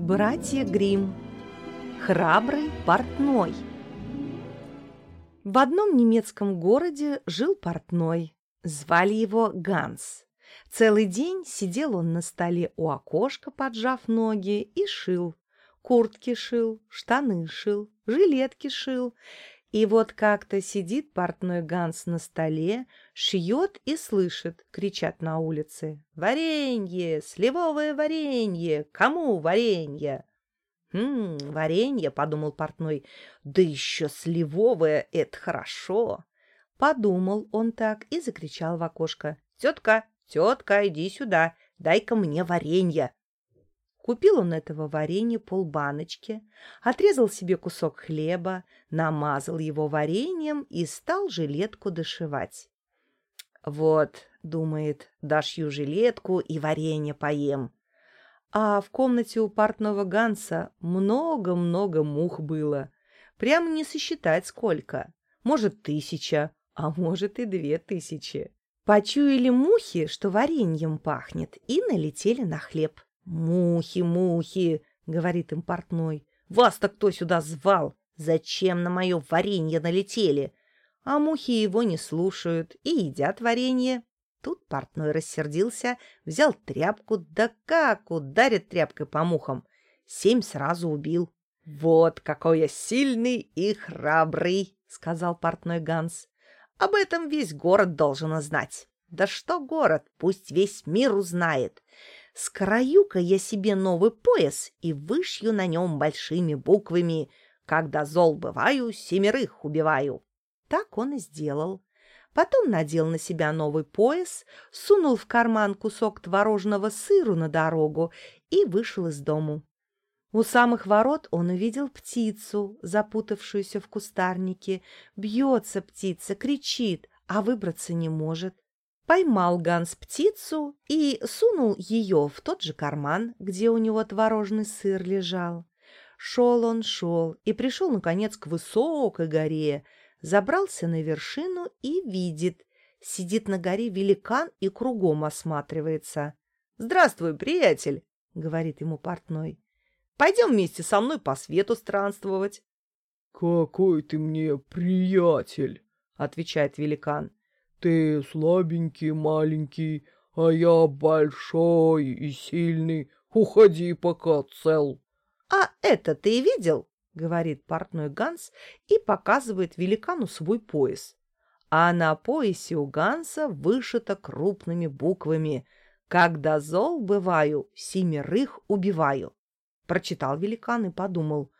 Братья Грим. Храбрый портной. В одном немецком городе жил портной. Звали его Ганс. Целый день сидел он на столе у окошка, поджав ноги, и шил. Куртки шил, штаны шил, жилетки шил и вот как-то сидит портной Ганс на столе, шьет и слышит, кричат на улице. «Варенье! Сливовое варенье! Кому варенье?» «Хм, варенье», — подумал портной, — «да еще сливовое — это хорошо». Подумал он так и закричал в окошко. «Тетка, тетка, иди сюда, дай-ка мне варенье». Купил он этого варенья полбаночки, отрезал себе кусок хлеба, намазал его вареньем и стал жилетку дошивать. «Вот», — думает, — «дошью жилетку и варенье поем». А в комнате у партного Ганса много-много мух было. Прямо не сосчитать сколько. Может, тысяча, а может и две тысячи. Почуяли мухи, что вареньем пахнет, и налетели на хлеб. «Мухи, мухи!» — говорит им портной. «Вас-то кто сюда звал? Зачем на мое варенье налетели?» А мухи его не слушают и едят варенье. Тут портной рассердился, взял тряпку, да как ударит тряпкой по мухам. Семь сразу убил. «Вот какой я сильный и храбрый!» — сказал портной Ганс. «Об этом весь город должен знать». «Да что город, пусть весь мир узнает. Скрою-ка я себе новый пояс и вышью на нем большими буквами «Когда зол бываю, семерых убиваю». Так он и сделал. Потом надел на себя новый пояс, сунул в карман кусок творожного сыру на дорогу и вышел из дому. У самых ворот он увидел птицу, запутавшуюся в кустарнике. Бьется птица, кричит, а выбраться не может. Поймал Ганс птицу и сунул ее в тот же карман, где у него творожный сыр лежал. Шел он, шел и пришел, наконец, к высокой горе, забрался на вершину и видит. Сидит на горе великан и кругом осматривается. «Здравствуй, приятель!» — говорит ему портной. «Пойдем вместе со мной по свету странствовать». «Какой ты мне приятель!» — отвечает великан. Ты слабенький, маленький, а я большой и сильный. Уходи, пока цел. — А это ты видел? — говорит портной Ганс и показывает великану свой пояс. А на поясе у Ганса вышито крупными буквами «Когда зол бываю, семерых убиваю». Прочитал великан и подумал.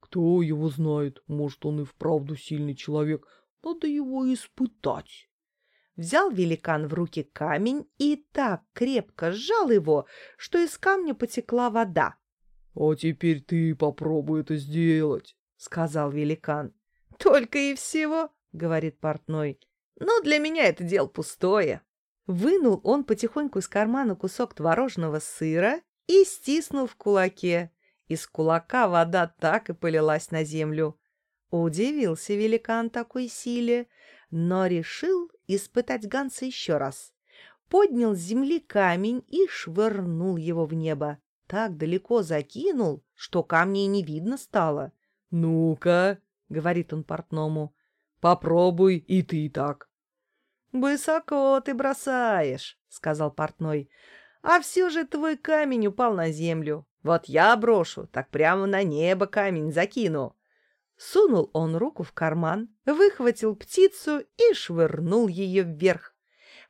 Кто его знает, может, он и вправду сильный человек, надо его испытать. Взял великан в руки камень и так крепко сжал его, что из камня потекла вода. — А теперь ты попробуй это сделать, — сказал великан. — Только и всего, — говорит портной. — Но для меня это дело пустое. Вынул он потихоньку из кармана кусок творожного сыра и стиснул в кулаке. Из кулака вода так и полилась на землю. Удивился великан такой силе, но решил испытать Ганса еще раз. Поднял с земли камень и швырнул его в небо. Так далеко закинул, что камней не видно стало. «Ну-ка», — говорит он портному, — «попробуй и ты так». «Высоко ты бросаешь», — сказал портной, — «а все же твой камень упал на землю. Вот я брошу, так прямо на небо камень закину». Сунул он руку в карман, выхватил птицу и швырнул ее вверх.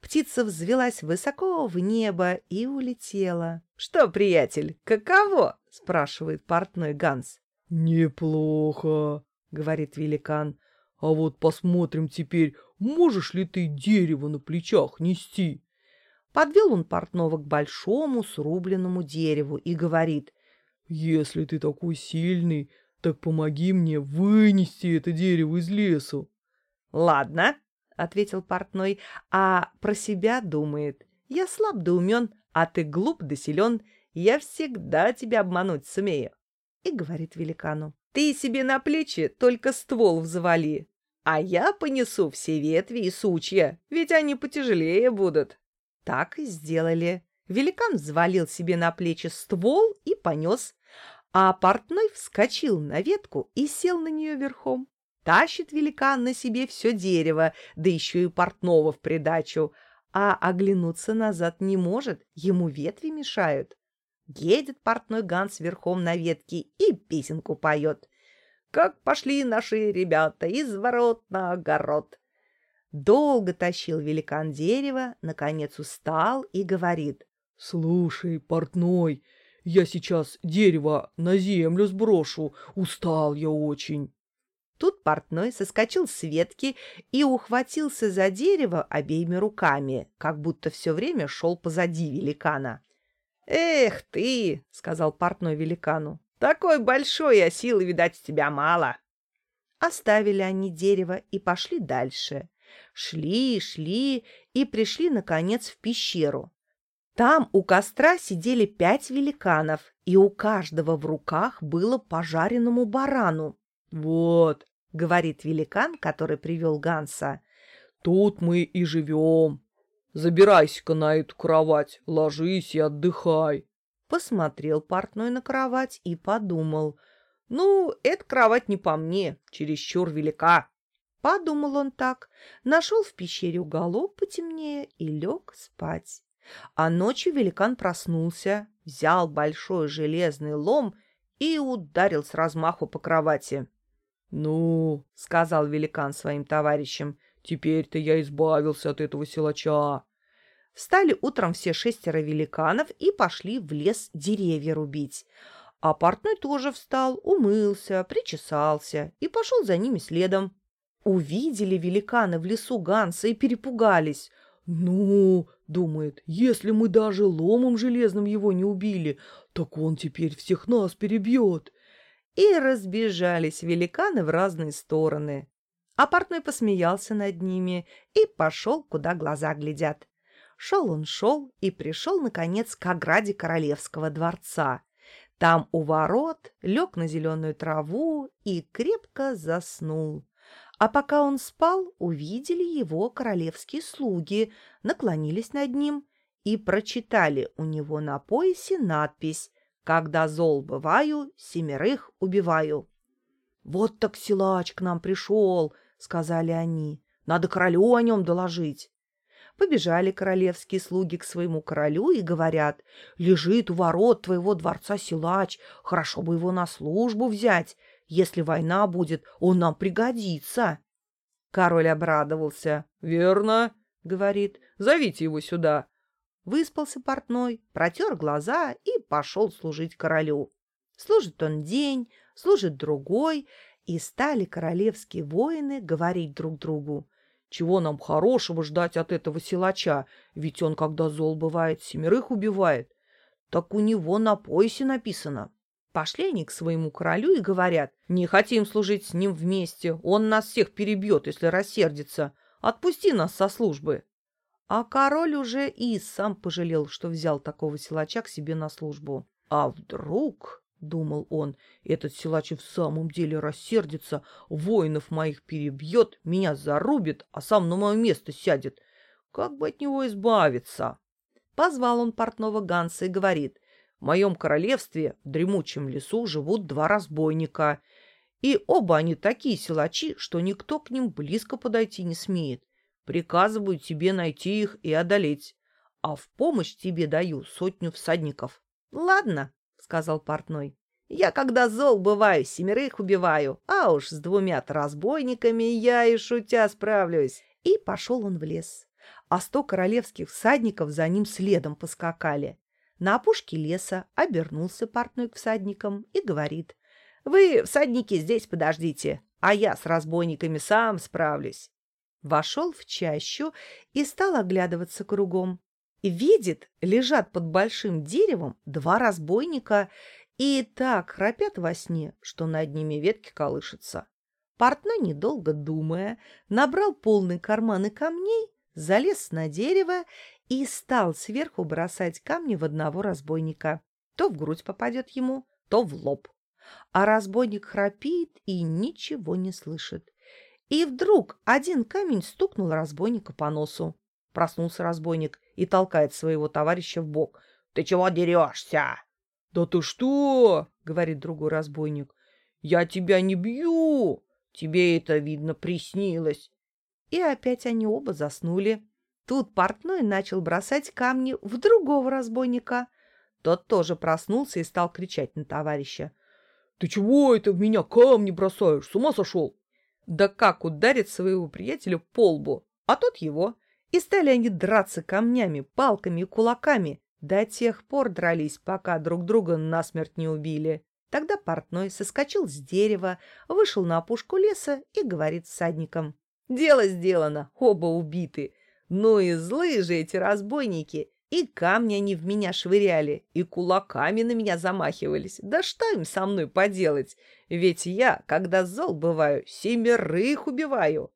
Птица взвелась высоко в небо и улетела. — Что, приятель, каково? — спрашивает портной Ганс. — Неплохо, — говорит великан. — А вот посмотрим теперь, можешь ли ты дерево на плечах нести? Подвел он портного к большому срубленному дереву и говорит. — Если ты такой сильный, так помоги мне вынести это дерево из лесу. — Ладно, — ответил портной, а про себя думает. Я слаб да умен, а ты глуп да силен. Я всегда тебя обмануть сумею. И говорит великану. Ты себе на плечи только ствол взвали, а я понесу все ветви и сучья, ведь они потяжелее будут. Так и сделали. Великан взвалил себе на плечи ствол и понес, А портной вскочил на ветку и сел на нее верхом. Тащит великан на себе все дерево, да еще и портного в придачу, а оглянуться назад не может, ему ветви мешают. Едет портной Ганс верхом на ветке и песенку поет. «Как пошли наши ребята из ворот на огород!» Долго тащил великан дерево, наконец устал и говорит. «Слушай, портной, я сейчас дерево на землю сброшу, устал я очень». Тут портной соскочил с ветки и ухватился за дерево обеими руками, как будто все время шел позади великана. «Эх ты!» — сказал портной великану. «Такой большой, а силы, видать, тебя мало». Оставили они дерево и пошли дальше. Шли, шли и пришли, наконец, в пещеру. Там у костра сидели пять великанов, и у каждого в руках было пожаренному барану. «Вот», — говорит великан, который привел Ганса, — «тут мы и живем. Забирайся-ка на эту кровать, ложись и отдыхай». Посмотрел портной на кровать и подумал, «Ну, эта кровать не по мне, чересчур велика». Подумал он так, нашел в пещере уголок потемнее и лег спать. А ночью великан проснулся, взял большой железный лом и ударил с размаху по кровати. «Ну, — сказал великан своим товарищам, — теперь-то я избавился от этого силача». Встали утром все шестеро великанов и пошли в лес деревья рубить. А портной тоже встал, умылся, причесался и пошел за ними следом. Увидели великаны в лесу Ганса и перепугались. «Ну, — думает, — если мы даже ломом железным его не убили, так он теперь всех нас перебьет и разбежались великаны в разные стороны. А портной посмеялся над ними и пошел, куда глаза глядят. Шел он, шел и пришел, наконец, к ограде королевского дворца. Там у ворот лег на зеленую траву и крепко заснул. А пока он спал, увидели его королевские слуги, наклонились над ним и прочитали у него на поясе надпись когда зол бываю, семерых убиваю. — Вот так силач к нам пришел, — сказали они. — Надо королю о нем доложить. Побежали королевские слуги к своему королю и говорят, «Лежит у ворот твоего дворца силач, хорошо бы его на службу взять. Если война будет, он нам пригодится». Король обрадовался. «Верно», — говорит, — «зовите его сюда». Выспался портной, протер глаза и пошел служить королю. Служит он день, служит другой, и стали королевские воины говорить друг другу. Чего нам хорошего ждать от этого силача? Ведь он, когда зол бывает, семерых убивает. Так у него на поясе написано. Пошли они к своему королю и говорят, не хотим служить с ним вместе, он нас всех перебьет, если рассердится. Отпусти нас со службы. А король уже и сам пожалел, что взял такого силача к себе на службу. А вдруг, — думал он, — этот силач в самом деле рассердится, воинов моих перебьет, меня зарубит, а сам на мое место сядет. Как бы от него избавиться? Позвал он портного Ганса и говорит, в моем королевстве в дремучем лесу живут два разбойника, и оба они такие силачи, что никто к ним близко подойти не смеет. Приказываю тебе найти их и одолеть, а в помощь тебе даю сотню всадников. — Ладно, — сказал портной. — Я, когда зол бываю, семерых убиваю, а уж с двумя разбойниками я и шутя справлюсь. И пошел он в лес. А сто королевских всадников за ним следом поскакали. На опушке леса обернулся портной к всадникам и говорит. — Вы, всадники, здесь подождите, а я с разбойниками сам справлюсь вошел в чащу и стал оглядываться кругом. Видит, лежат под большим деревом два разбойника и так храпят во сне, что над ними ветки колышутся. Портной, недолго думая, набрал полный карманы камней, залез на дерево и стал сверху бросать камни в одного разбойника. То в грудь попадет ему, то в лоб. А разбойник храпит и ничего не слышит. И вдруг один камень стукнул разбойника по носу. Проснулся разбойник и толкает своего товарища в бок. «Ты чего дерешься?» «Да ты что?» — говорит другой разбойник. «Я тебя не бью! Тебе это, видно, приснилось!» И опять они оба заснули. Тут портной начал бросать камни в другого разбойника. Тот тоже проснулся и стал кричать на товарища. «Ты чего это в меня камни бросаешь? С ума сошел?» Да как ударит своего приятеля по лбу, а тот его. И стали они драться камнями, палками и кулаками. До тех пор дрались, пока друг друга насмерть не убили. Тогда портной соскочил с дерева, вышел на опушку леса и говорит всадникам. «Дело сделано, оба убиты. Ну и злые же эти разбойники. И камни они в меня швыряли, и кулаками на меня замахивались. Да что им со мной поделать? Ведь я, когда зол бываю, семерых убиваю.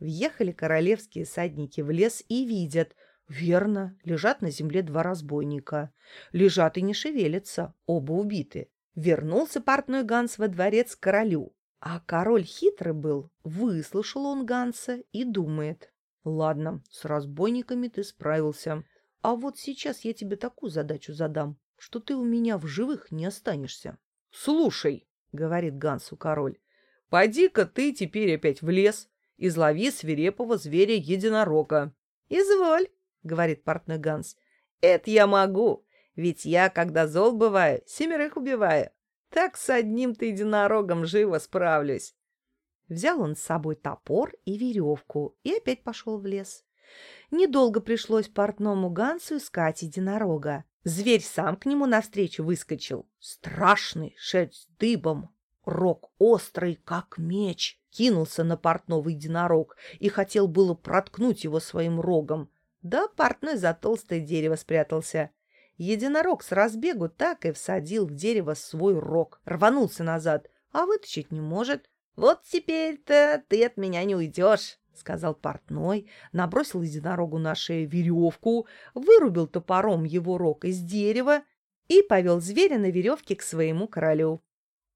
Въехали королевские садники в лес и видят. Верно, лежат на земле два разбойника. Лежат и не шевелятся, оба убиты. Вернулся портной Ганс во дворец к королю. А король хитрый был, выслушал он Ганса и думает. «Ладно, с разбойниками ты справился. А вот сейчас я тебе такую задачу задам, что ты у меня в живых не останешься. — Слушай, — говорит Гансу король, — поди-ка ты теперь опять в лес, излови свирепого зверя-единорога. — Изволь, — говорит портной Ганс, — это я могу, ведь я, когда зол бываю, семерых убиваю. Так с одним-то единорогом живо справлюсь. Взял он с собой топор и веревку и опять пошел в лес. Недолго пришлось портному Гансу искать единорога. Зверь сам к нему навстречу выскочил. Страшный, шерсть дыбом, рог острый, как меч. Кинулся на портного единорог и хотел было проткнуть его своим рогом. Да портной за толстое дерево спрятался. Единорог с разбегу так и всадил в дерево свой рог. Рванулся назад, а вытащить не может. «Вот теперь-то ты от меня не уйдешь», сказал портной, набросил единорогу на шею веревку, вырубил топором его рог из дерева и повел зверя на веревке к своему королю.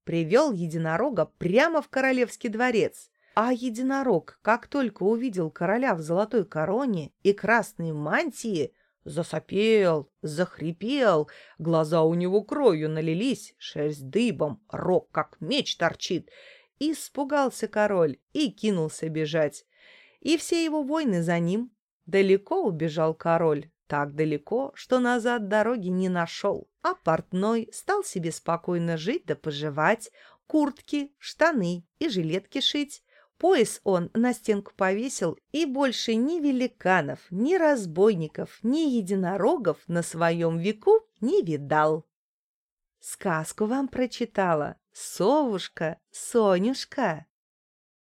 Привел единорога прямо в королевский дворец, а единорог, как только увидел короля в золотой короне и красной мантии, засопел, захрипел, глаза у него кровью налились, шерсть дыбом, рог как меч торчит. Испугался король и кинулся бежать и все его воины за ним. Далеко убежал король, так далеко, что назад дороги не нашел, а портной стал себе спокойно жить да поживать, куртки, штаны и жилетки шить. Пояс он на стенку повесил, и больше ни великанов, ни разбойников, ни единорогов на своем веку не видал. Сказку вам прочитала совушка Сонюшка.